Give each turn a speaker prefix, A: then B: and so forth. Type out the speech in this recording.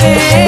A: Hey.